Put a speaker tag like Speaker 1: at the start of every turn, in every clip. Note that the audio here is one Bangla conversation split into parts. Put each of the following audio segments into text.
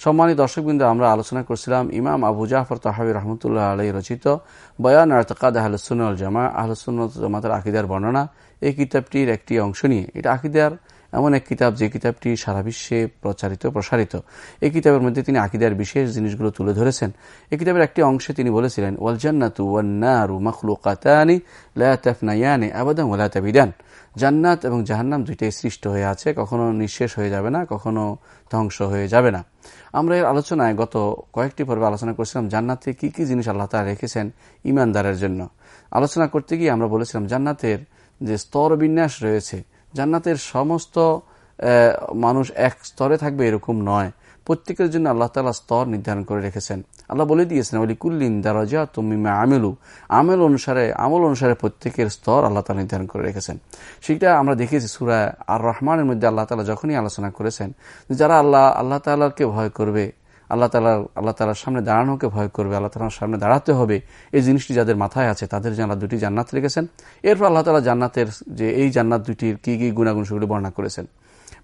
Speaker 1: সম্মানিত দর্শকবৃন্দ, আমরা আলোচনা করছিলাম ইমাম আবু জাফর তাহাবি রহমতুল্লাহ আলাই রচিত বয়ান আর্তকাদ আহলসুল জামা আহলসুল জামাতের আকিদার বর্ণনা এই কিতাবটির একটি অংশ নিয়ে। এটা আকিদার এমন এক কিতাব যে কিতাবটি সারা বিশ্বে প্রচারিত, প্রসারিত। এই কিতাবের মধ্যে তিনি আকিদার বিশেষ জিনিসগুলো তুলে ধরেছেন। এই কিতাবের একটি অংশে তিনি বলেছিলেন, ওয়াল জান্নাতু ওয়ান্নারু লা তাফনায়ানি আবাদান ওয়ালা তাবিদান। জান্নাত এবং জাহান্নাম দুইটাই সৃষ্ট হয়ে আছে, কখনো নিঃশেষ হয়ে যাবে না, কখনো ধ্বংস হয়ে যাবে না। আমরা এর আলোচনায় গত কয়েকটি পর্বে আলোচনা করছিলাম জান্নাতে কি কি জিনিস আল্লাহ তালা রেখেছেন ইমানদারের জন্য। আলোচনা করতে গিয়ে আমরা বলেছিলাম জান্নাতের যে স্তর বিন্যাস রয়েছে জান্নাতের সমস্ত মানুষ এক স্তরে থাকবে এরকম নয়। প্রত্যেকের জন্য আল্লাহ তালা স্তর নির্ধারণ করে রেখেছেন। আল্লাহ বলে দিয়েছেন অলি কুল্লিন দারাজা তুমি আমেলু। আমেল অনুসারে, আমল অনুসারে প্রত্যেকের স্তর আল্লাহ তালা নির্ধারণ করে রেখেছেন। সেটা আমরা দেখেছি সুরা আর রহমানের মধ্যে আল্লাহ তালা যখনই আলোচনা করেছেন, যারা আল্লাহ আল্লাহ তালাকে ভয় করবে আল্লাহ তালা আল্লাহ তালার সামনে দাঁড়ানোকে ভয় করবে, আল্লাহ তালার সামনে দাঁড়াতে হবে। এই জিনিসটি যাদের মাথায় আছে, তাদের জন্য দুটি জান্নাত রেখেছেন। এরপর আল্লাহ তালা জান্নাতের যে এই জান্নাত দুটির কি কি গুণাগুণ সেগুলি বর্ণনা করেছেন।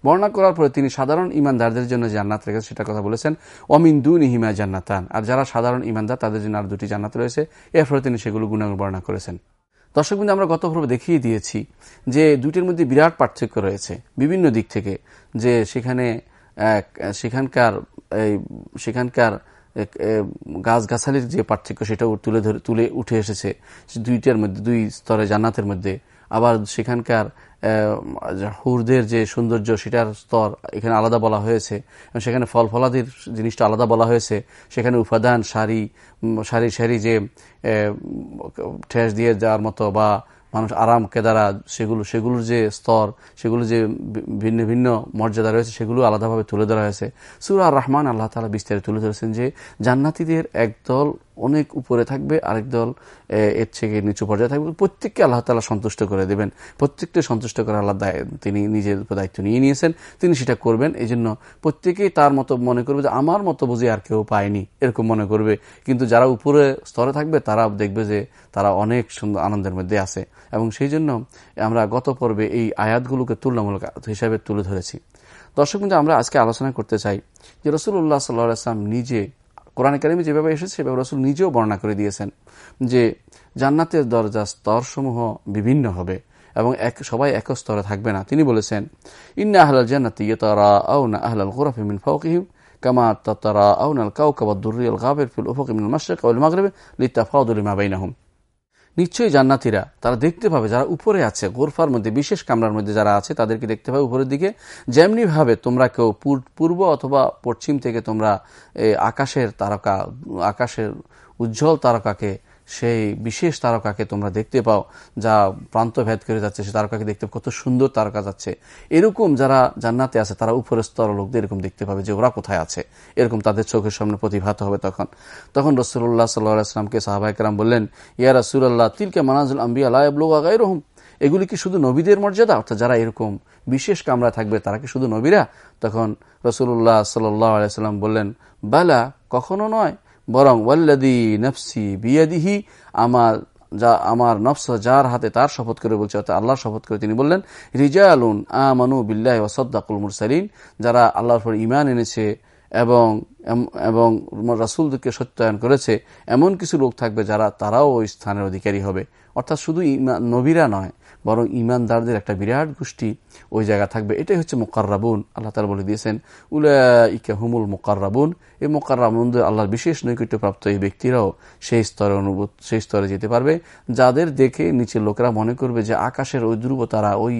Speaker 1: বর্ণনা করার পরে তিনি সাধারণ ইমানদারদের জন্য জান্নাত রেখেছেন, সেটা কথা বলেছেন। অমিন দুন ইহিমা জান্নাতান। আর যারা সাধারণ ইমানদার, তাদের জন্য আর দুটি জান্নাত রয়েছে। এরপরে তিনি সেগুলো গুণাগুণ বর্ণনা করেছেন। দর্শক বিন্দু, আমরা গতভাবে দেখিয়ে দিয়েছি যে দুটির মধ্যে বিরাট পার্থক্য রয়েছে বিভিন্ন দিক থেকে। যে সেখানে সেখানকার এই, সেখানকার গাছগাছালির যে পার্থক্য সেটাও তুলে ধরে, তুলে উঠে এসেছে। দুইটার মধ্যে, দুই স্তরে জান্নাতের মধ্যে। আবার সেখানকার হুরদের যে সৌন্দর্য সেটার স্তর এখানে আলাদা বলা হয়েছে। এবং সেখানে ফল ফলাদির জিনিসটা আলাদা বলা হয়েছে। সেখানে উপাদান, সারি সারি সারি যে ঠেস দিয়ে যাওয়ার মতো বা মানুষ আরাম, কেদারা, সেগুলো, সেগুলোর যে স্তর সেগুলো যে ভিন্ন ভিন্ন মর্যাদা রয়েছে, সেগুলো আলাদাভাবে তুলে ধরা হয়েছে। সুরা রহমান আল্লাহ তালা বিস্তারে তুলে ধরেছেন যে, জান্নাতিদের একদল অনেক উপরে থাকবে, আরেক দল এর থেকে নিচু পর্যায়ে থাকবে। প্রত্যেককে আল্লাহ তালা সন্তুষ্ট করে দেবেন। প্রত্যেককে সন্তুষ্ট করে আল্লাহ তিনি নিজের দায়িত্ব নিয়ে নিয়েছেন, তিনি সেটা করবেন। এই জন্য প্রত্যেকেই তার মতো মনে করবে যে, আমার মতো বুঝে আর কেউ পায়নি, এরকম মনে করবে। কিন্তু যারা উপরে স্তরে থাকবে, তারা দেখবে যে, তারা অনেক সুন্দর আনন্দের মধ্যে আছে। এবং সেই জন্য আমরা গত পর্বে এই আয়াতগুলোকে তুলনামূলক হিসাবে তুলে ধরেছি। দর্শক কিন্তু আমরা আজকে আলোচনা করতে চাই যে রসুল্লাহ সাল্লাহ আসলাম নিজে কোরআন কারিমে যেভাবে এসেছে, সেভাবে রসুল নিজেও বর্ণনা করে দিয়েছেন যে জান্নাতের দরজা স্তরসমূহ বিভিন্ন হবে এবং এক, সবাই এক স্তরে থাকবে না। তিনি বলেছেন, ইন্না আহলাল জান্নাতি ইয়তারা আউনা আহলাল গুরাফি মিন ফাওকিহিম কামা তাতারা আউনাল কাউকাবা দুরিয়াল গাবের ফিল উফকিমিন মাশরিক ওয়াল মাগরিব লিতাফাদুল মা বাইনাহুম। নিশ্চয়ই জান্নাতিরা, তারা দেখতে পাবে যারা উপরে আছে, গোরফার মধ্যে, বিশেষ কামরার মধ্যে যারা আছে, তাদেরকে দেখতে পাবে উপরের দিকে। যেমনি ভাবে তোমরা কেউ পূর্ব অথবা পশ্চিম থেকে তোমরা আকাশের তারকা, আকাশের উজ্জ্বল তারকাকে সেই বিশেষ তারকাকে তোমরা দেখতে পাও, যা প্রান্ত ভেদ করে যাচ্ছে, সে তারকাকে দেখতে কত সুন্দর তারকা যাচ্ছে। এরকম যারা জান্নাতে আছে, তারা উপরের স্তর লোকদের এরকম দেখতে পাবে যে ওরা কোথায় আছে। এরকম তাদের চোখের সামনে প্রতিভাত হবে তখন। তখন রসুল্লাহ সাল্লাহামকে সাহাবাহাম বললেন, ইয়া রসুল্লাহ তিলকে মানাজুল আম্বি আল্লাহ রহম এগুলি কি শুধু নবীদের মর্যাদা? অর্থাৎ যারা এরকম বিশেষ কামরা থাকবে, তারা কি শুধু নবীরা? তখন রসুল্লাহ সাল্লাহ আলাইসাল্লাম বললেন, বালা, কখনো নয়। বরং ওয়াল্লাদি নফসি বিয়াদিহি আমার যা, আমার নফস যার হাতে তার শপথ করে বলছে, অর্থাৎ আল্লাহর শপথ করে তিনি বললেন রিজা রিজালুন আমানু বিল্লাহ ওসদ্দাকুল মুরসালিন যারা আল্লাহর পর ইমান এনেছে এবং এবং রাসুলকে সত্যায়ন করেছে, এমন কিছু লোক থাকবে যারা তারাও ওই স্থানের অধিকারী হবে। অর্থাৎ শুধু নবীরা নয় বরং ইমানদারদের একটা বিরাট গোষ্ঠী ওই জায়গা থাকবে। এটাই হচ্ছে মোকাররাবুন। আল্লাহ তালা বলে দিয়েছেন উলা ইকে হুমুল মোকাররাবুন। এই মোকাররাবুন আল্লাহর বিশেষ নৈকট্যপ্রাপ্ত এই ব্যক্তিরাও সেই স্তরে অনুভূত, সেই স্তরে যেতে পারবে। যাদের দেখে নিচের লোকেরা মনে করবে যে আকাশের ওই ধ্রুব তারা, ওই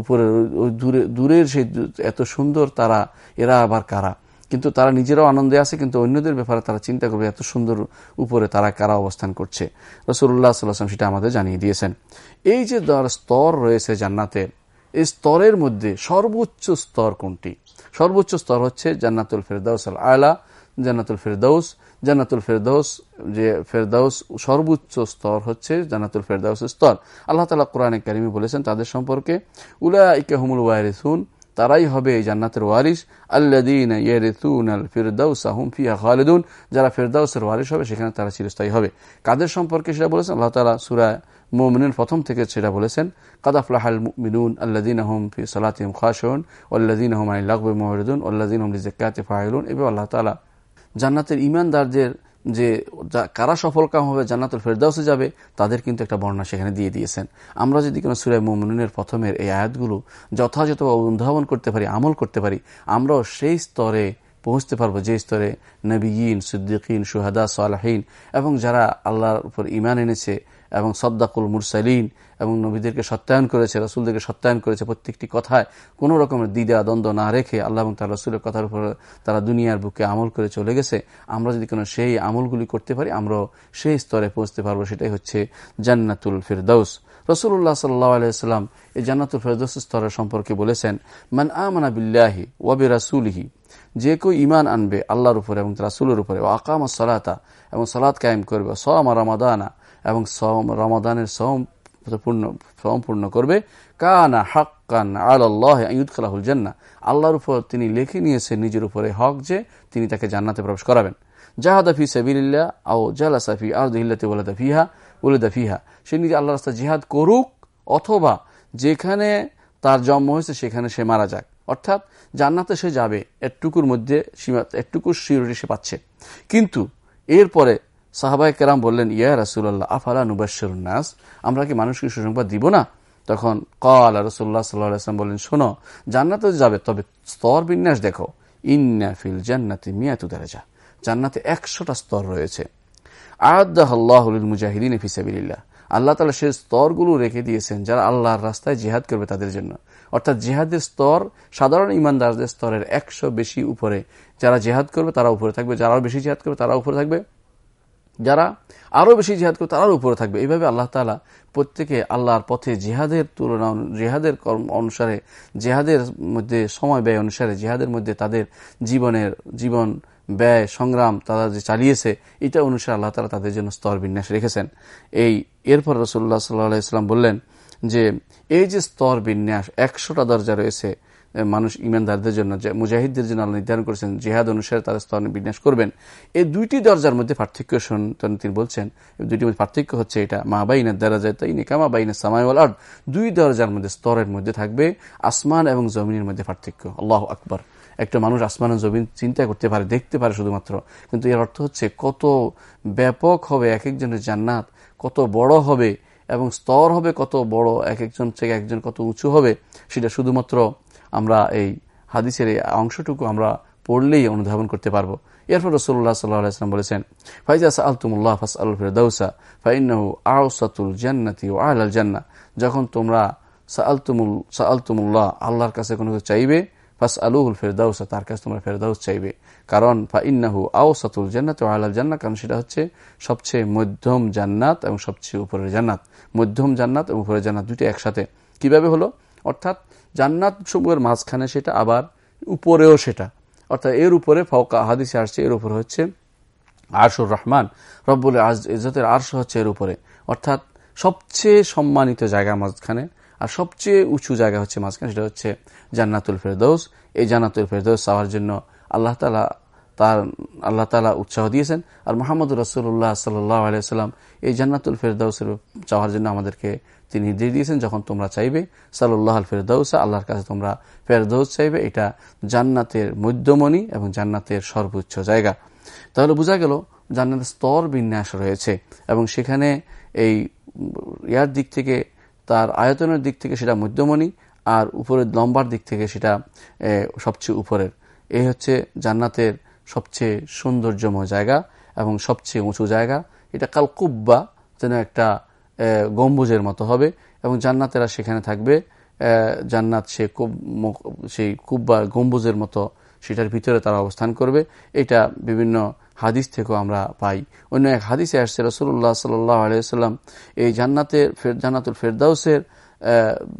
Speaker 1: উপরের, ওই দূরে, দূরের সেই এত সুন্দর তারা, এরা আবার কারা? কিন্তু তারা নিজেরাও আনন্দে আছে, কিন্তু অন্যদের ব্যাপারে তারা চিন্তা করবে এত সুন্দর উপরে তারা কারা অবস্থান করছে। রসুল্লাহ সাল্লাম সেটা আমাদের জানিয়ে দিয়েছেন। এই যে স্তর রয়েছে জান্নাতের এই স্তরের মধ্যে সর্বোচ্চ স্তর কোনটি? সর্বোচ্চ স্তর হচ্ছে জান্নাতুল ফেরদাউস আল আয়লা জান্নাতুল ফেরদাউস, জান্নাতুল ফেরদৌস যে ফেরদাউস সর্বোচ্চ স্তর হচ্ছে জান্নাতুল ফেরদাউসের স্তর। আল্লাহ তালা কোরআনে কারিমি বলেছেন, তাদের সম্পর্কে উলা ইকাহুমুল ওয়ারিসুন তারাই হবে জান্নাতের ওয়ারিস আল্লাদিন ফিয়া খালেদুন। যারা ফেরদাউসের ওয়ারিস হবে, সেখানে তারা চিরস্থায়ী হবে। কাদের সম্পর্কে সেটা বলেছেন? আল্লাহ তালা সুরা মোমিনের প্রথম থেকে সেটা বলেছেন। কাদাফলাহাল মিনুন আল্লাদিন আহম ফি সালাতিম খাসন ওল্লাদিন আহম আই লাগবে মোহরদুন ওল্লাদিন আহম লিজাকাতে ফাহিলুন এবার আল্লাহ তালা জান্নাতের ইমানদারদের যে কারা সফল সফলকাম হবে, জান্নাতুল ফেরদাউসে যাবে, তাদের কিন্তু একটা বর্ণনা সেখানে দিয়ে দিয়েছেন। আমরা যদি কোনো সুরায় মোমিনের প্রথমের এই আয়াতগুলো যথাযথভাবে অনুধাবন করতে পারি, আমল করতে পারি, আমরাও সেই স্তরে পৌঁছতে পারব, যে স্তরে নবীন, সিদ্দিকিন সুহাদা সালাহীন এবং যারা আল্লাহর উপর ইমান এনেছে এবং সদ্দাকুল মুরসালিন এবং নবীদেরকে সত্যায়ন করেছে, রসুলদেরকে সত্যায়ন করেছে প্রত্যেকটি কথায়। কোনো রকমের দ্বিধা, দ্বন্দ্ব না রেখে আল্লাহ এবং তার রসুলের কথার উপর তারা দুনিয়ার বুকে আমল করে চলে গেছে। আমরা যদি কোনো সেই আমলগুলি করতে পারি, আমরাও সেই স্তরে পৌঁছতে পারব। সেটাই হচ্ছে জান্নাতুল ফিরদৌস রসুল্লাহ সাল্লাহ আলাইসাল্লাম এই জান্নাতুল ফেরদৌস স্তরের সম্পর্কে বলেছেন, মান আমানা বিল্লাহি ওয়াবি রাসুলহি যে কেউ ইমান আনবে আল্লাহর উপরে এবং রাসুলের উপরে। ও আকামা সলাতা এবং সলাৎ কায়েম করবে। সম রামাদানা এবং সম রমাদানের সম পূর্ণ সম্পূর্ণ করবে। কানা হাক্কান আল্লাহ ইউদুল জান্না আল্লাহর উপর তিনি লিখে নিয়েছেন নিজের উপরে হক যে তিনি তাকে জান্নাতে প্রবেশ করাবেন। জাহাদাফি সাবিল্লা আও জালাসাফি আর্দিল্লাতে ওলাদা ফিহা ওলেদা ফিহা। সে নিজে আল্লাহ রাস্তা জিহাদ করুক অথবা যেখানে তার জন্ম হয়েছে সেখানে সে মারা যাক। অর্থাৎ জান্নাতে সে যাবে একটুকুর মধ্যে সীমা একটুকুর সিউরিটি সে পাচ্ছে। কিন্তু এরপরে সাহাবাই কেরাম বললেন, ইয়া রাসুল্লাহ আফালা নুবাসর নাস? আমরা কি মানুষকে সুসংবাদ দিব না? তখন কল রসুল্লাহ সাল্লাম বললেন, শোনো, জান্নাতে যাবে, তবে স্তর বিন্যাস দেখো। ইন্না ফিল জান্নাতি মিয়াতু যা জান্নাতে একশোটা স্তর রয়েছে। আয়াদ্দাহুল মুজাহিদিন ফিসাবিল্লাহ আল্লাহ তালা সে স্তরগুলো রেখে দিয়েছেন যারা আল্লাহর রাস্তায় জেহাদ করবে তাদের জন্য। অর্থাৎ জেহাদের স্তর, সাধারণ ইমানদারদের স্তরের একশো বেশি উপরে যারা জেহাদ করবে তারা উপরে থাকবে, যারা বেশি জেহাদ করবে তারা উপরে থাকবে। যারা আরও বেশি জেহাদ করবে তারাও উপরে থাকবে। এইভাবে আল্লাহ তালা প্রত্যেকে আল্লাহর পথে জেহাদের তুলনা, জেহাদের কর্ম অনুসারে, জেহাদের মধ্যে সময় ব্যয় অনুসারে, জেহাদের মধ্যে তাদের জীবনের জীবন ব্যয়, সংগ্রাম তারা যে চালিয়েছে, এটা অনুসারে আল্লাহ তালা তাদের জন্য স্তর বিন্যাস রেখেছেন। এই, এরপর রসুল্লাহ সাল্লাহ ইসলাম বললেন যে, এই যে স্তর বিন্যাস, একশোটা দরজা রয়েছে মানুষ ইমানদারদের জন্য মুজাহিদদের জন্য আল্লাহ নির্ধারণ করেছেন, জেহাদ অনুসারে তাদের স্তর বিন্যাস করবেন। এই দুইটি দরজার মধ্যে পার্থক্য তিনি বলছেন দুইটি মধ্যে পার্থক্য হচ্ছে এটা, মা বাইনের দ্বারা যায় তাই নিকামা বাইনের সামাইওয়াল আর্ট দুই দরজার মধ্যে স্তরের মধ্যে থাকবে আসমান এবং জমিনের মধ্যে পার্থক্য। আল্লাহ আকবর। একটা মানুষ আসমান জমিন চিন্তা করতে পারে, দেখতে পারে শুধুমাত্র। কিন্তু এর অর্থ হচ্ছে কত ব্যাপক হবে এক একজনের জান্নাত, কত বড় হবে এবং স্তর হবে কত বড় এক একজন থেকে একজন কত উঁচু হবে, সেটা শুধুমাত্র আমরা এই হাদিসের এই অংশটুকু আমরা পড়লেই অনুধাবন করতে পারব। এরপর রসুল্লাহ সাল্লাম বলেছেন ফাইজাস আলতুমুল্লাহ ফাস আল ফিরদৌসা ফাইনাহু আউসাতুল জান্নাতি ও আল জান্না যখন তোমরা সাআলতুমুল, সাআলতুমুল্লাহ, আল্লাহর কাছে কোনো চাইবে ফাস আলুহুল ফেরদাউসা, তার কাছে তোমরা ফেরদাউস চাইবে। কারণ ফা ইন্নাহু আউসাতুল জান্নাত ও আলাল জান্নাত কারণ সেটা হচ্ছে সবচেয়ে মধ্যম জান্নাত এবং সবচেয়ে উপরের জান্নাত। মধ্যম জান্নাত এবং উপরের জান্নাত দুটি একসাথে। কীভাবে হলো? অর্থাৎ জান্নাত সমূহের মাঝখানে সেটা, আবার উপরেও সেটা। অর্থাৎ এর উপরে ফৌকা হাদিসে আসছে, এর উপরে হচ্ছে আরশুর রহমান, রব্বুল আজ ইজতের আরশ হচ্ছে এর উপরে। অর্থাৎ সবচেয়ে সম্মানিত জায়গা মাঝখানে, আর সবচেয়ে উঁচু জায়গা হচ্ছে মাঝখানে, সেটা হচ্ছে জান্নাতুল ফেরদৌস। এই জান্নাতুল ফেরদৌস চাওয়ার জন্য আল্লাহ তালা তার, আল্লাহ তালা উৎসাহ দিয়েছেন। আর মোহাম্মদ রসুল্লাহ সাল্লাহ আলিয়াল্লাম এই জান্নাতুল ফেরদাউসের চাওয়ার জন্য আমাদেরকে তিনি নির্দেশ দিয়েছেন, যখন তোমরা চাইবে সাল্লাহ আল ফেরদাউসা, আল্লাহর কাছে তোমরা ফেরদৌস চাইবে, এটা জান্নাতের মধ্যমণি এবং জান্নাতের সর্বোচ্চ জায়গা। তাহলে বোঝা গেল, জান্নাতের স্তর বিন্যাস রয়েছে, এবং সেখানে এই ইয়ার দিক থেকে, তার আয়তনের দিক থেকে সেটা মধ্যমণি, আর উপরের লম্বার দিক থেকে সেটা সবচেয়ে উপরের। এই হচ্ছে জান্নাতের সবচেয়ে সৌন্দর্যময় জায়গা এবং সবচেয়ে উঁচু জায়গা। এটা কালকুব্বা যেন একটা গম্বুজের মতো হবে এবং জান্নাতেরা সেখানে থাকবে। জান্নাত সে সেই কুব্বা গম্বুজের মতো সেটার ভিতরে তারা অবস্থান করবে। এটা বিভিন্ন হাদিস থেকেও আমরা পাই। অন্য এক হাদিসে আসছে রসুল্লাহ সাল্লাহ আলিয়াল্লাম এই জান্নাতের জান্নাতুল ফেরদাউসের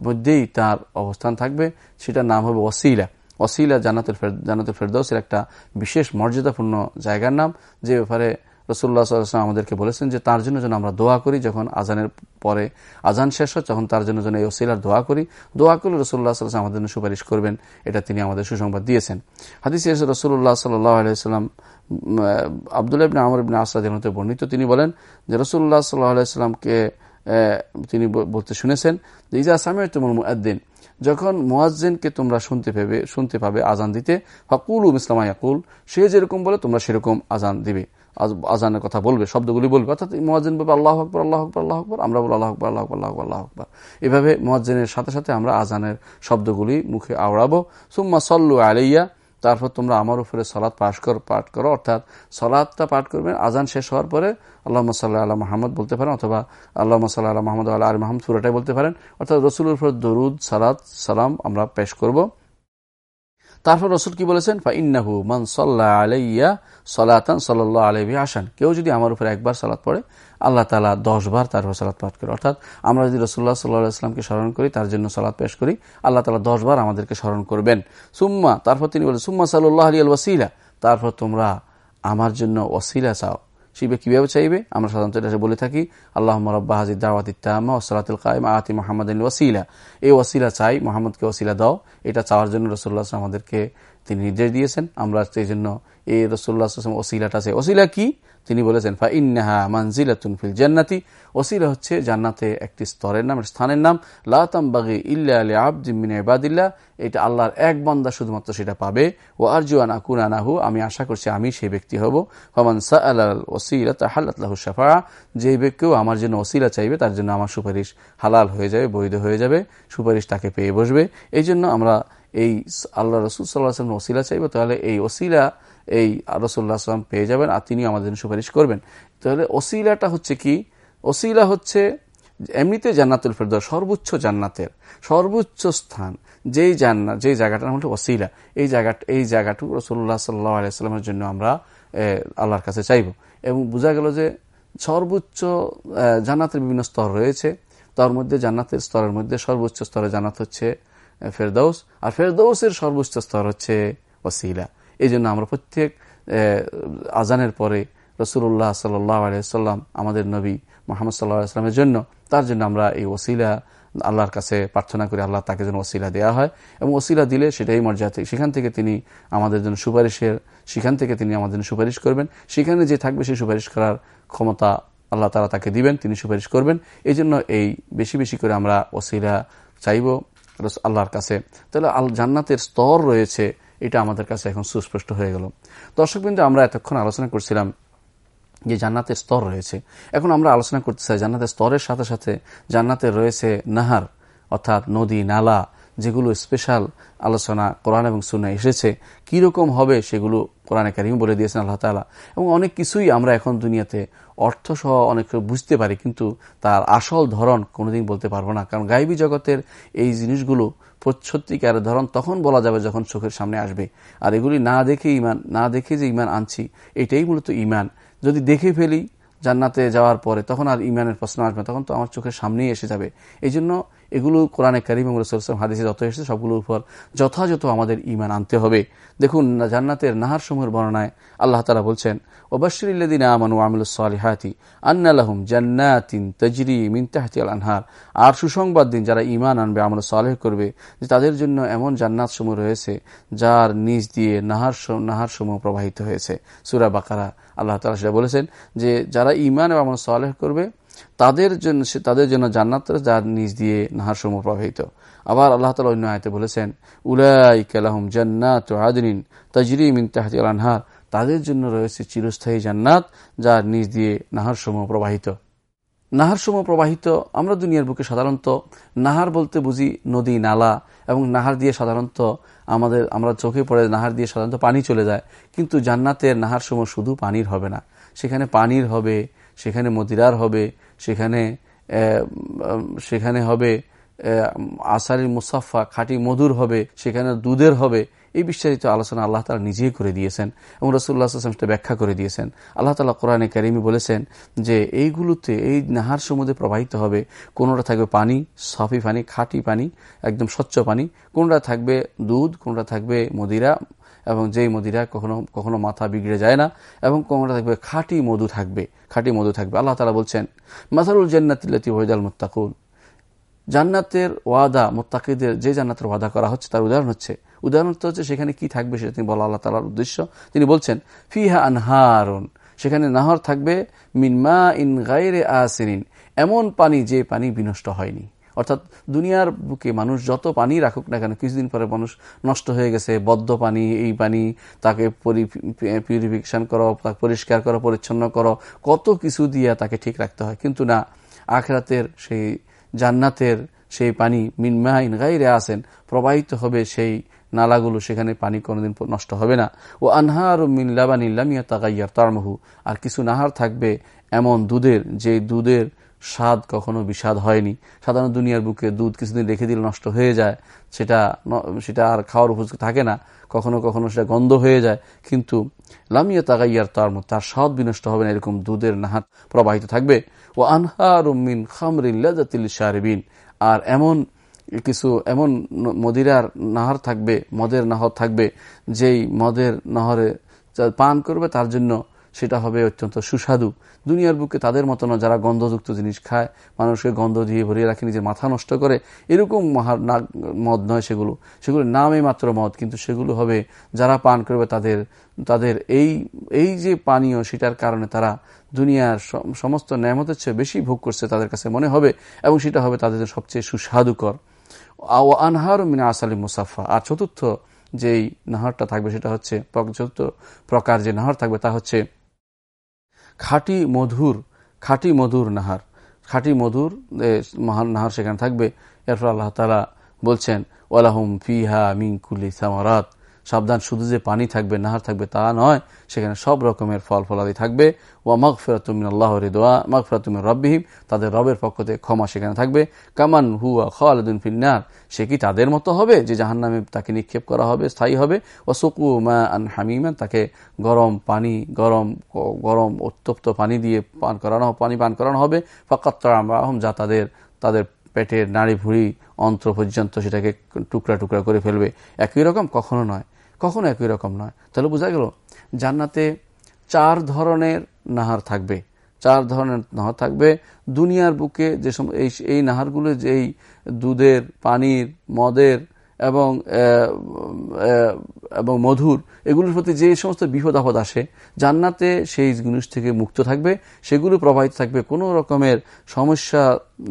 Speaker 1: মধ্যেই তার অবস্থান থাকবে। সেটার নাম হবে ওসিলা ওসিলা জান্নাতুল জান্নাতুল ফেরদাউসের একটা বিশেষ মর্যাদাপূর্ণ জায়গার নাম। যে ব্যাপারে রসুল্লাহ সাল্লাম আমাদেরকে বলেছেন যে তার জন্য যেন আমরা দোয়া করি যখন আজানের পরে আজান শেষ হয়, তখন তার জন্য যেন এই ওসিলার দোয়া করি। দোয়া করলে রসুল্লাহ সাল্লাম আমাদের জন্য সুপারিশ করবেন, এটা তিনি আমাদের সুসংবাদ দিয়েছেন। হাদিস রসুল্লাহ সাল্লাহ আলাইসাল্লাম আবদুল্লাহ ইবিন আমর ইবিন আসাদ বর্ণিত, তিনি বলেন যে রসুল্লাহ সাল্লাহ আলাইসাল্লামকে তিনি বলতে শুনেছেন যে ইজা সামির তুমুল মুআদ্দিন, যখন মোয়াজ্জিনকে তোমরা শুনতে পাবে শুনতে পাবে আজান দিতে, ফাকুল ইসলামা ইয়াকুল, সে যেরকম বলে তোমরা সেরকম আজান দিবে। আজানের কথা বলবে, শব্দগুলি বলবে। অর্থাৎ মোয়াজ্জিন বলবে, আল্লাহ আকবর আল্লাহ আকবর আল্লাহ আকবর, আমরা বলব আল্লাহ আকবর আল্লাহ আকবর, আল্লাহ আল্লাহ আকবর। এভাবে মোয়াজ্জিনের সাথে সাথে আমরা আজানের শব্দগুলি মুখে আওড়াবো। সুম্মা সল্লু আলাইয়া, তারপর তোমরা আমার উপরে সলাৎ পাশ কর, পাঠ করো। অর্থাৎ সলাৎটা পাঠ করবেন আজান শেষ হওয়ার পরে আল্লাহ সাল্লাহ আল্লাহ মাহমদ বলতে পারেন, অথবা আল্লাহ সাল্লাহ আল্লাহ মাহমদ আল্লাহ আলী মাহমদ সুরাটাই বলতে পারেন। অর্থাৎ রসুলের উপর দরুদ, সালাত, সালাম আমরা পেশ করব। তারপর রসুল কি বলেছেন? ফা ইন্নাহু মান সাল্লাহ আলাইয়া সলাতান সাল্লাহ আলহি আসান কেউ যদি আমার উপরে একবার সালাত পড়ে, আল্লাহ তালা দশবার বার তার সালাত পাঠ করে। অর্থাৎ আমরা যদি রসুল্লাহ সাল্লাহ ইসলামকে স্মরণ করি, তার জন্য সালাত পেশ করি, আল্লাহ তালা দশ বার আমাদেরকে স্মরণ করবেন। সুম্মা, তারপর তিনি বলেন, সুম্মা সাল্লাহ আলী আল তারপর তোমরা আমার জন্য ওসিলা চাও। শিবে কীভাবে চাইবে? আমরা সাধারণত এটা বলে থাকি আল্লাহ রব্বা হাজির দাওয়াত ইত্তামা ওসলাতুল কায়ম, আতি মোহাম্মদ ওসিলা এই ওসিলা চাই, মোহাম্মদকে ওসিলা দাও। এটা চাওয়ার জন্য রসুল্লাহ আমাদেরকে তিনি নির্দেশ দিয়েছেন। আমরা সেই জন্য এই রসুল্লাহ ওসিলাটা আছে। ওসিলা কি? তিনি বলেছেন ফা ইন্নাহা মানজিলাতুন ফিল জান্নাতি। ওসিলা হচ্ছে জান্নাতে একটি স্তরের নাম স্থানের নাম। লাতাম বাগি ইল্লা আলী আবদিমিন এবাদিল্লা এটা আল্লাহর এক বন্দা শুধুমাত্র সেটা পাবে। ও আরজুয়ান আকুন আনাহু। আমি আশা করছি আমি সেই ব্যক্তি হব। ফমান সা আল ওসিলা তাহাল্লাহ সাফা যে ব্যক্তিও আমার জন্য ওসিলা চাইবে, তার জন্য আমার সুপারিশ হালাল হয়ে যাবে, বৈধ হয়ে যাবে। সুপারিশ তাকে পেয়ে বসবে। এই জন্য আমরা এই আল্লাহ রসুল সাল্লাহ আসলাম ওসিলা চাইব। তাহলে এই ওসিলা এই রসুল্লাহ আসলাম পেয়ে যাবেন আর তিনি আমাদের সুপারিশ করবেন। তাহলে ওসিলাটা হচ্ছে কি? ওসিলা হচ্ছে এমনিতে জান্নাতুল ফেরদৌস সর্বোচ্চ জান্নাতের, সর্বোচ্চ স্থান। যেই জান্নাত যেই জায়গাটার মধ্যে ওসিলা। এই জায়গাটা, এই জায়গাটুকু রসুল্লাহ সাল্লাহ আলাইস্লামের জন্য আমরা আল্লাহর কাছে চাইব। এবং বোঝা গেল যে সর্বোচ্চ জান্নাতের বিভিন্ন স্তর রয়েছে। তার মধ্যে জান্নাতের স্তরের মধ্যে সর্বোচ্চ স্তরে জান্নাত হচ্ছে ফেরদৌস আর ফেরদৌসের সর্বোচ্চ স্তর হচ্ছে ওসিলা। এই জন্য আমরা প্রত্যেক আজানের পরে রসুল্লাহ সাল্লাহ আমাদের নবী মোহাম্মদ সাল্লাহ জন্য, তার জন্য আমরা এই ওসিলা আল্লাহর কাছে প্রার্থনা করি, আল্লাহ তাকে যেন ওসিলা দেওয়া হয়। এবং ওসিলা দিলে সেটাই মর্যাদা সেখান থেকে তিনি আমাদের জন্য সুপারিশের, সেখান থেকে তিনি আমাদের জন্য সুপারিশ করবেন। সেখানে যে থাকবে সেই সুপারিশ করার ক্ষমতা আল্লাহ তালা তাকে দিবেন, তিনি সুপারিশ করবেন। এই জন্য এই বেশি বেশি করে আমরা ওসিলা চাইব আল্লাহর কাছে। তাহলে আল জান্নাতের স্তর রয়েছে এটা আমাদের কাছে এখন সুস্পষ্ট হয়ে গেল। দর্শক বিন্দু আমরা এতক্ষণ আলোচনা করছিলাম যে জান্নাতের স্তর রয়েছে। এখন আমরা আলোচনা করতে চাই জান্নাতের স্তরের সাথে সাথে জান্নাতের রয়েছে নাহার, অর্থাৎ নদী, নালা যেগুলো স্পেশাল আলোচনা কোরআন এবং সুনা এসেছে, কীরকম হবে সেগুলো কোরআনে কারিম বলে দিয়েছেন আল্লাহ তালা এবং অনেক কিছুই আমরা এখন দুনিয়াতে অর্থ সহ অনেক বুঝতে পারি, কিন্তু তার আসল ধরন কোনোদিন বলতে পারব না। কারণ গাইবী জগতের এই জিনিসগুলো সত্যিকারের ধরন তখন বলা যাবে যখন চোখের সামনে আসবে। আর এগুলি না দেখে ইমান, না দেখে যে ইমান আনছি, এটাই মূলত ইমান। যদি দেখে ফেলি জান্নাতে যাওয়ার পরে, তখন আর ইমানের প্রশ্ন আসবে তখন তো আমার চোখের সামনেই এসে যাবে। এই জন্য এগুলো কোরআনে কারিম এবং রসুলাম হাদিসে যত এসেছে, সবগুলোর উপর যথাযথ আমাদের ইমান আনতে হবে। দেখুন, জান্নাতের নাহার সমূহের বর্ণনায় আল্লাহ তালা বলছেন ওবাশিল্লাদিন আমানু আমিলুসালিহাতি আন্নালাহুম জান্নাতিন তজরি মিনতাহতি আল আনহার আর সুসংবাদ দিন, যারা ইমান আনবে, আমল সালেহ করবে, যে তাদের জন্য এমন জান্নাত সমূহ রয়েছে, যার নিজ দিয়ে নাহার নাহার সমূহ প্রবাহিত হয়েছে। সুরা বাকারা, আল্লাহ তালা সেটা বলেছেন যে, যারা ইমান এবং আমল সালেহ করবে তাদের জন্য তাদের জন্য জান্নাত যার নিজ দিয়ে নাহার সমূহ প্রবাহিত। আবার আল্লাহ তালা অন্য আয়তে বলেছেন উলাই কালাহম জান্নাত আদিন তজরি মিন তাহতি আনহার। তাদের জন্য রয়েছে চিরস্থায়ী জান্নাত যার নিজ দিয়ে নাহার সমূহ প্রবাহিত। নাহার সমূহ প্রবাহিত, আমরা দুনিয়ার বুকে সাধারণত নাহার বলতে বুঝি নদী, নালা, এবং নাহার দিয়ে সাধারণত আমাদের, আমরা চোখে পড়ে নাহার দিয়ে সাধারণত পানি চলে যায়, কিন্তু জান্নাতের নাহার সমূহ শুধু পানির হবে না। সেখানে পানির হবে, সেখানে মদিরার হবে সেখানে সেখানে হবে আসারির মুসাফা খাঁটি মধুর হবে, সেখানে দুধের হবে, এই বিস্তারিত আলোচনা আল্লাহ তালা নিজেই করে দিয়েছেন এবং রসুল্লাহ সেটা ব্যাখ্যা করে দিয়েছেন। আল্লাহ তালা কোরআনে কারিমি বলেছেন যে, এইগুলোতে, এই নাহার সমুদ্রে প্রবাহিত হবে, কোনোটা থাকবে পানি, সাফি পানি, খাঁটি পানি, একদম স্বচ্ছ পানি, কোনটা থাকবে দুধ, কোনটা থাকবে মদিরা এবং যেই মদিরা কখনো কখনো মাথা বিগড়ে যায় না এবং কোনোটা থাকবে খাঁটি মধু থাকবে, খাঁটি মধু থাকবে। আল্লাহ তালা বলছেন মাসারুল জান্নাতিল্লাতি ওয়াইদাল মুত্তাকুল জান্নাতের ওয়াদা, মোত্তাকিদের যে জান্নাতের ওয়াদা করা হচ্ছে, তার উদাহরণ হচ্ছে উদাহরণ হচ্ছে সেখানে কি থাকবে সেটা তিনি বলা আল্লাহ তালার উদ্দেশ্য। তিনি বলছেন, ফিহা আনহারুন। সেখানে নাহর থাকবে মিনমা ইন গাইরে আসিন এমন পানি যে পানি বিনষ্ট হয়নি। অর্থাৎ দুনিয়ার বুকে মানুষ যত পানি রাখুক না কেন, কিছুদিন পরে মানুষ নষ্ট হয়ে গেছে। বদ্ধ পানি, এই পানি, তাকে পিউরিফিকেশন করো, তাকে পরিষ্কার করো, পরিচ্ছন্ন করো, কত কিছু দিয়ে তাকে ঠিক রাখতে হয়। কিন্তু না, আখরাতের সেই জান্নাতের সেই পানি মিনমাইন গাইরে আসেন প্রবাহিত হবে সেই নালাগুলো, সেখানে পানি কোনোদিন নষ্ট হবে না। ও আনহার মিন লাবানিল্লামিয়া তাগাইয়ার তারমহু। আর কিছু নাহার থাকবে এমন দুধের, যে দুধের স্বাদ কখনো বিষাদ হয়নি। সাধারণ দুনিয়ার বুকে দুধ কিছুদিন রেখে দিলে নষ্ট হয়ে যায়, সেটা সেটা আর খাওয়ার উপযোগী থাকে না। কখনো কখনো সেটা গন্ধ হয়ে যায়, কিন্তু লামিয়া তাগাইয়ার তার তার স্বাদ বিনষ্ট হবে না, এরকম দুধের নাহাত প্রবাহিত থাকবে। ও আনহার মিন খামরিল্লাজাতিল শারবিন। আর এমন কিছু, এমন মদিরার নাহার থাকবে, মদের নাহর থাকবে, যেই মদের নহরে পান করবে, তার জন্য সেটা হবে অত্যন্ত সুস্বাদু। দুনিয়ার বুকে তাদের মতো না, যারা গন্ধযুক্ত জিনিস খায়, মানুষকে গন্ধ দিয়ে ভরিয়ে রাখে, নিজের মাথা নষ্ট করে, এরকম মদ নয় সেগুলো। সেগুলো নামে মাত্র মদ, কিন্তু সেগুলো হবে যারা পান করবে তাদের তাদের এই এই যে পানীয় সেটার কারণে তারা দুনিয়ার সমস্ত ন্যায়ামতের চেয়ে বেশি ভোগ করছে তাদের কাছে মনে হবে, এবং সেটা হবে তাদের সবচেয়ে সুস্বাদুকর। ও আনহার মিনা আসালি মুসাফা আর চতুর্থ যেই নাহারটা থাকবে সেটা হচ্ছে চতুর্থ প্রকার যে নাহার থাকবে তা হচ্ছে খাঁটি মধুর, খাটি মধুর নাহার। খাটি মধুর মহান নাহার সেখানে থাকবে। এরপর আল্লাহ তালা বলছেন, ওয়ালাহম ফিহা মিঙ্কুলি সামারাত। সাবধান, শুধু যে পানি থাকবে, নাহার থাকবে, তা নয়, সেখানে সব রকমের ফল ফলাদি থাকবে। ও মগ ফেরাতুমিন আল্লাহ রিদোয়া মগ ফেরাতুমিন রব্বিহিম, তাদের রবের পক্ষ থেকে ক্ষমা সেখানে থাকবে। কামান হুয়া খালুদ্দিন ফিন্নার, সে কি তাদের মতো হবে, যে জাহান নামে তাকে নিক্ষেপ করা হবে, স্থায়ী হবে? ও সুকু মা আন হামিমান, তাকে গরম পানি, গরম গরম উত্তপ্ত পানি দিয়ে পান করানো, পানি পান করানো হবে। ফকাত যা তাদের তাদের পেটের নাড়ি ভুড়ি অন্ত্র পর্যন্ত সেটাকে টুকরা টুকরা করে ফেলবে। একই রকম কখনো নয়। কখনো একই রকম নয়। তাহলে বোঝা গেল, জান্নাতে চার ধরনের নাহার থাকবে। চার ধরনের নাহার থাকবে। দুনিয়ার বুকে যে এই এই নাহারগুলো যেই দুধের, পানির, মদের এবং এবং মধুর, এগুলোর প্রতি যে সমস্ত বিপদ আপদ আসে, জান্নাতে সেই জিনিস থেকে মুক্ত থাকবে। সেগুলো প্রবাহিত থাকবে। কোনো রকমের সমস্যা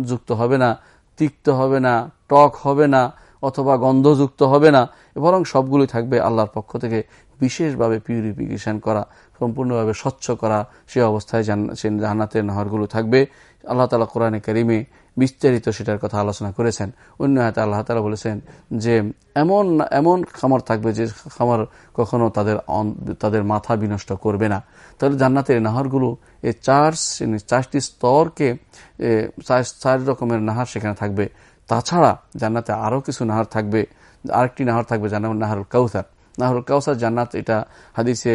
Speaker 1: যুক্ত হবে না, তিক্ত হবে না, টক হবে না অথবা গন্ধযুক্ত হবে না, বরং সবগুলোই থাকবে আল্লাহর পক্ষ থেকে বিশেষভাবে পিউরিফিকেশন করা, সম্পূর্ণভাবে স্বচ্ছ করা, সে অবস্থায় জাহান্নাতের নহরগুলো থাকবে। আল্লাহ তালা কোরআনে করিমে বিস্তারিত সেটার কথা আলোচনা করেছেন। অন্য হাতে আল্লাহ তালা বলেছেন যে, এমন এমন খামার থাকবে যে খামার কখনো তাদের তাদের মাথা বিনষ্ট করবে না। তাহলে জান্নাতের নাহারগুলো এই চার চারটি স্তরকে চার রকমের নাহার সেখানে থাকবে। তাছাড়া জান্নাতে আরও কিছু নাহার থাকবে, আরেকটি নাহার থাকবে জানা নাহারুল কাউসার। নাহারুল কাউসার জান্নাত, এটা হাদিসে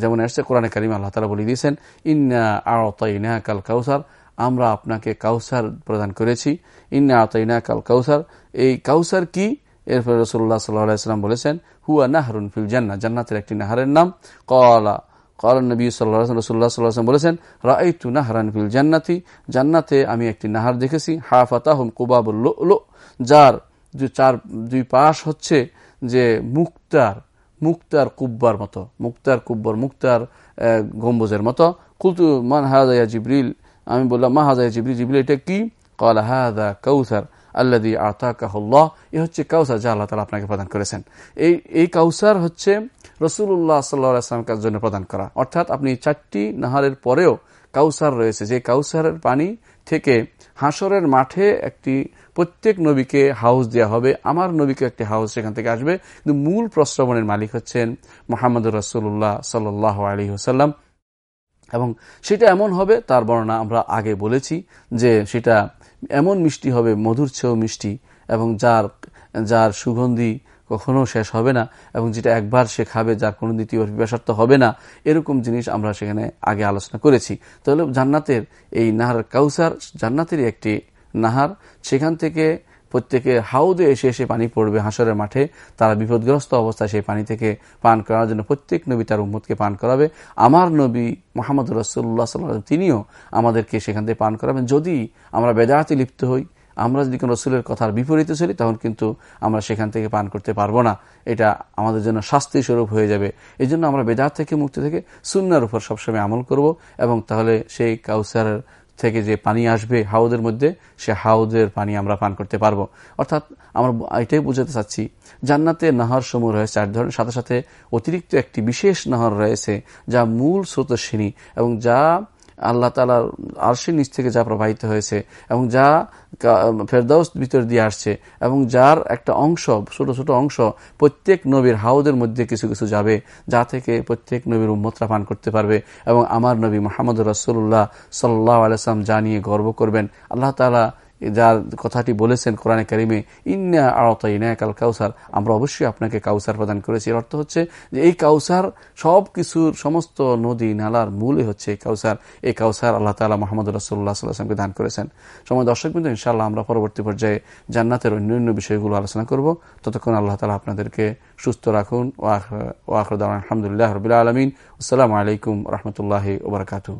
Speaker 1: যেমন এসছে, কোরআনে কারিম আল্লাহ তালা বলে দিয়েছেন, ইন্না আড়তাইনা কাল কাউসার আমরা আপনাকে কাউসার প্রদান করেছি। ইন্না আতাইনা কাল কাউসার এই কাউসার কি? এরপরে রসুল্লাহ সাল্লাহ সাল্লাম বলেছেন, হুয়া নাহরুন ফিল জান্না জান্নাতের একটি নাহারের নাম। কলা জান্নাতি জান্নাতে আমি একটি নাহার দেখেছি হাফাতাহম কুবাবুল যার চার দুই পাশ হচ্ছে যে মুক্তার মুক্তার কুব্বার মতো, মুক্তার কুব্বর, মুক্তার গম্বুজের মতো। কুলতু মান হাজায়া জিবরিল? আমি বললাম, মা হাজায়া জিবরিল জিবরিল এটা কি? কল হাদা কৌসার আল্লাদি আতাকাহুল্লাহ এ হচ্ছে কাউসার যা আল্লাহ তালা আপনাকে প্রদান করেছেন। এই এই কাউসার হচ্ছে রসুল্লাহ সাল্লাহামের জন্য প্রদান করা। অর্থাৎ আপনি চারটি নাহারের পরেও কাউসার রয়েছে। যে কাউসারের পানি থেকে হাসরের মাঠে একটি প্রত্যেক নবীকে হাউস দেওয়া হবে। আমার নবীকে একটি হাউস সেখান থেকে আসবে। কিন্তু মূল প্রশ্রবণের মালিক হচ্ছেন মোহাম্মদ রসুল্লাহ সাল্লাহ আলী হোসাল্লাম এবং সেটা এমন হবে, তার বর্ণনা আমরা আগে বলেছি যে সেটা এমন মিষ্টি হবে, মধুর চেয়েও মিষ্টি, এবং যার যার সুগন্ধি কখনো শেষ হবে না, এবং যেটা একবার সে খাবে, যার কোনো দ্বিতীয় পিপাসার্থ হবে না, এরকম জিনিস আমরা সেখানে আগে আলোচনা করেছি। তাহলে জান্নাতের এই নাহার কাউসার জান্নাতেরই একটি নাহার, সেখান থেকে প্রত্যেকে হাউদে এসে এসে পানি পড়বে হাসরের মাঠে। তারা বিপদগ্রস্ত অবস্থায় সেই পানি থেকে পান করার জন্য প্রত্যেক নবী তার উম্মতকে পান করাবে। আমার নবী মোহাম্মদ রসুল্লাহ সাল্লাম তিনিও আমাদেরকে সেখান থেকে পান করাবেন। যদি আমরা বেদাহাতে লিপ্ত হই, আমরা যদি কোনো রসুলের কথার বিপরীতে চলি, তখন কিন্তু আমরা সেখান থেকে পান করতে পারব না। এটা আমাদের জন্য শাস্তি স্বরূপ হয়ে যাবে। এই জন্য আমরা বেদাত থেকে মুক্তি থেকে সুন্নার উপর সবসময় আমল করব এবং তাহলে সেই কাউসারের থেকে যে পানি আসবে হাউদের মধ্যে, সে হাউদের পানি আমরা পান করতে পারব। অর্থাৎ আমরা এটাই বুঝাতে চাচ্ছি, জান্নাতে নাহর সমূহ রয়েছে। চার ধরনের সাথে সাথে অতিরিক্ত একটি বিশেষ নাহর রয়েছে, যা মূল স্রোতস্বিনী এবং যা আল্লাহ তালার আরশির নিচ থেকে যা প্রবাহিত হয়েছে এবং যা ফেরদাউস ভিতর দিয়ে আসছে এবং যার একটা অংশ, ছোট ছোট অংশ প্রত্যেক নবীর হাউদের মধ্যে কিছু কিছু যাবে যা থেকে প্রত্যেক নবীর উম্মতরা পান করতে পারবে এবং আমার নবী মোহাম্মদ রসুল্লাহ সাল্লাহ আলসালাম যা নিয়ে গর্ব করবেন, আল্লাহ তালা যার কথাটি বলেছেন কোরআনে কারিমে, ইন্না আড়তা ইনা কাল কাউসার আমরা অবশ্যই আপনাকে কাউসার প্রদান করেছি। এর অর্থ হচ্ছে যে এই কাউসার সব কিছুর সমস্ত নদী নালার মূলে হচ্ছে কাউসার। এই কাউসার আল্লাহ তালা মোহাম্মদ রসুল্লাহ সাল্লাহামকে দান করেছেন। সময় দর্শক বিন্দু, ইনশাআল্লাহ আমরা পরবর্তী পর্যায়ে জান্নাতের অন্য অন্য বিষয়গুলো আলোচনা করব। ততক্ষণ আল্লাহ তালা আপনাদেরকে সুস্থ রাখুন। ওয়াখরদান আলহামদুলিল্লাহ রবিল্লা আলমিন। আসসালামু আলাইকুম রহমতুল্লাহ ওবরাকাতু